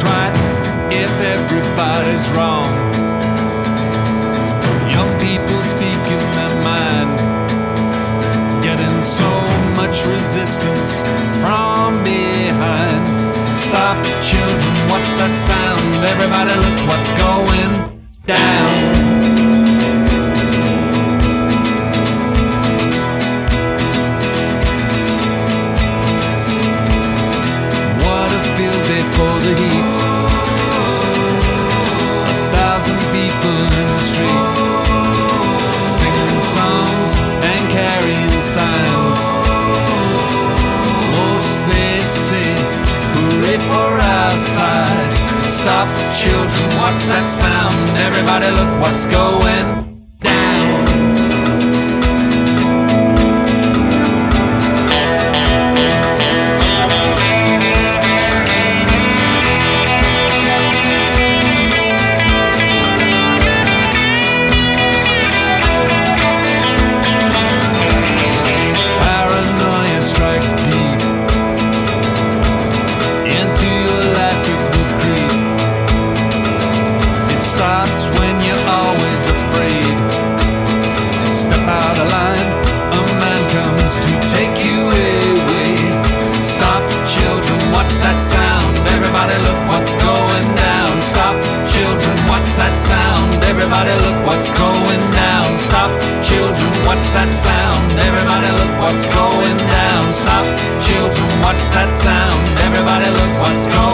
Nobody's right if everybody's wrong. Young people speaking their mind, getting so much resistance from behind. Stop, children, what's that sound? Everybody, look what's going down. Stop, the children, what's that sound? Everybody, look what's going going down. Stop, children, what's that sound? Everybody, look what's going down. Stop, children, what's that sound? Everybody, look what's going down. Stop, children, what's that sound? Everybody, look what's going